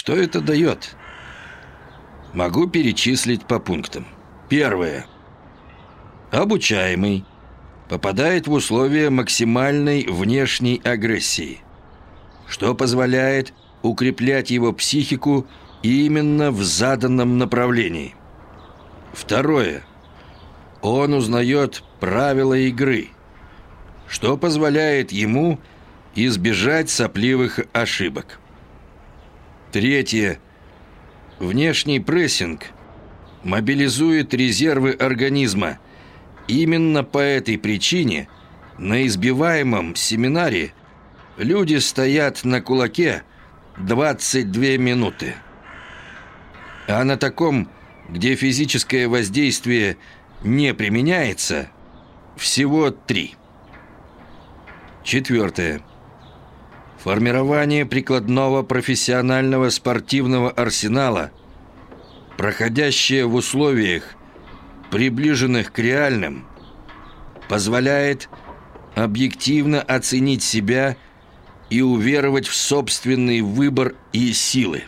Что это дает? Могу перечислить по пунктам. Первое. Обучаемый попадает в условия максимальной внешней агрессии, что позволяет укреплять его психику именно в заданном направлении. Второе. Он узнает правила игры, что позволяет ему избежать сопливых ошибок. Третье. Внешний прессинг мобилизует резервы организма – Именно по этой причине на избиваемом семинаре люди стоят на кулаке 22 минуты. А на таком, где физическое воздействие не применяется, всего три. Четвертое. Формирование прикладного профессионального спортивного арсенала, проходящее в условиях, приближенных к реальным, позволяет объективно оценить себя и уверовать в собственный выбор и силы.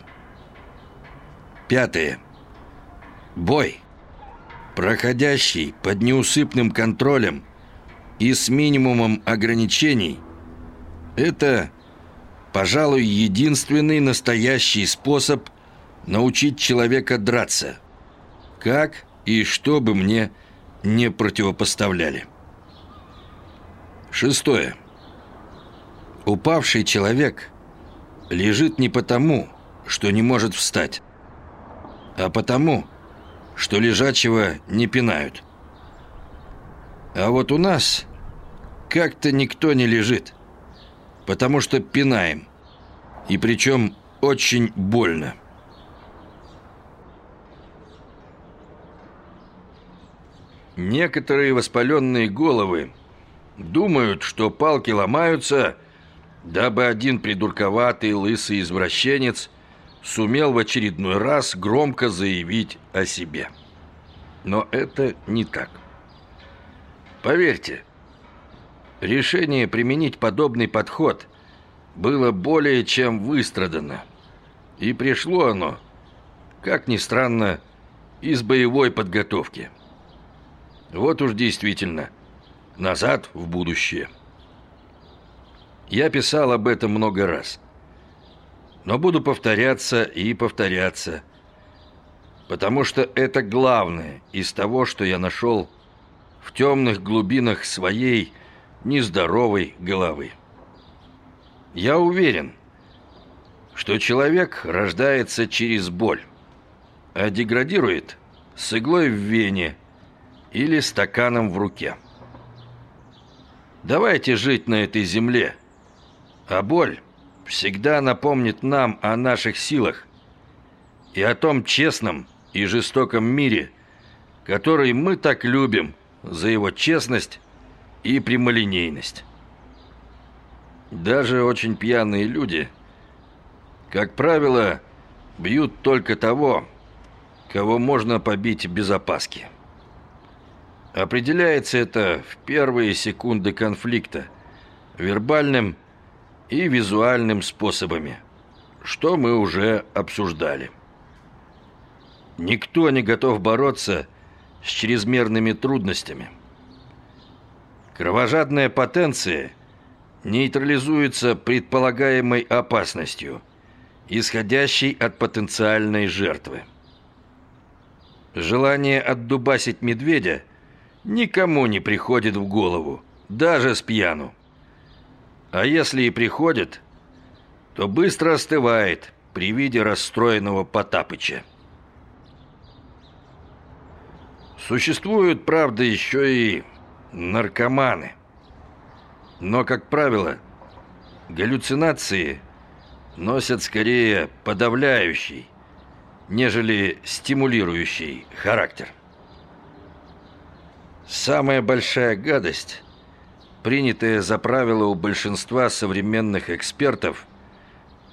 Пятое. Бой, проходящий под неусыпным контролем и с минимумом ограничений, это, пожалуй, единственный настоящий способ научить человека драться. Как и что бы мне не противопоставляли. Шестое. Упавший человек лежит не потому, что не может встать, а потому, что лежачего не пинают. А вот у нас как-то никто не лежит, потому что пинаем, и причем очень больно. Некоторые воспаленные головы думают, что палки ломаются, дабы один придурковатый лысый извращенец сумел в очередной раз громко заявить о себе. Но это не так. Поверьте, решение применить подобный подход было более чем выстрадано. И пришло оно, как ни странно, из боевой подготовки. Вот уж действительно, назад в будущее. Я писал об этом много раз. Но буду повторяться и повторяться. Потому что это главное из того, что я нашел в темных глубинах своей нездоровой головы. Я уверен, что человек рождается через боль, а деградирует с иглой в вене или стаканом в руке. Давайте жить на этой земле, а боль всегда напомнит нам о наших силах и о том честном и жестоком мире, который мы так любим за его честность и прямолинейность. Даже очень пьяные люди, как правило, бьют только того, кого можно побить без опаски. Определяется это в первые секунды конфликта, вербальным и визуальным способами, что мы уже обсуждали. Никто не готов бороться с чрезмерными трудностями. Кровожадная потенция нейтрализуется предполагаемой опасностью, исходящей от потенциальной жертвы. Желание отдубасить медведя – никому не приходит в голову, даже с пьяну. А если и приходит, то быстро остывает при виде расстроенного Потапыча. Существуют, правда, еще и наркоманы. Но, как правило, галлюцинации носят скорее подавляющий, нежели стимулирующий характер. Самая большая гадость, принятая за правило у большинства современных экспертов,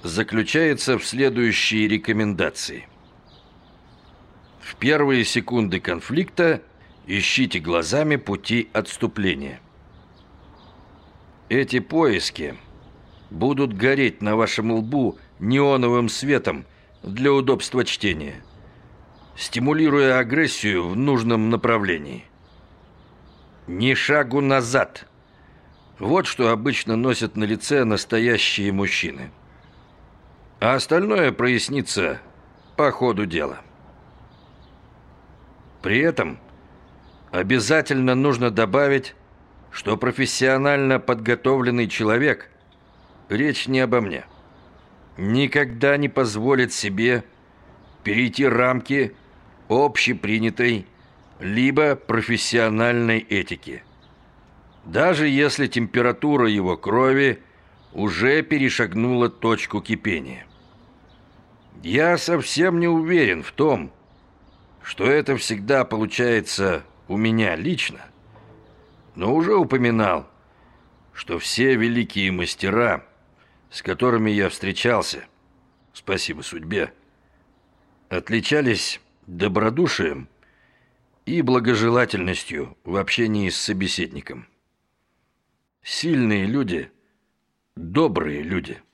заключается в следующей рекомендации. В первые секунды конфликта ищите глазами пути отступления. Эти поиски будут гореть на вашем лбу неоновым светом для удобства чтения, стимулируя агрессию в нужном направлении. Ни шагу назад. Вот что обычно носят на лице настоящие мужчины. А остальное прояснится по ходу дела. При этом обязательно нужно добавить, что профессионально подготовленный человек, речь не обо мне, никогда не позволит себе перейти рамки общепринятой либо профессиональной этики. Даже если температура его крови уже перешагнула точку кипения. Я совсем не уверен в том, что это всегда получается у меня лично, но уже упоминал, что все великие мастера, с которыми я встречался, спасибо судьбе, отличались добродушием и благожелательностью в общении с собеседником. Сильные люди, добрые люди –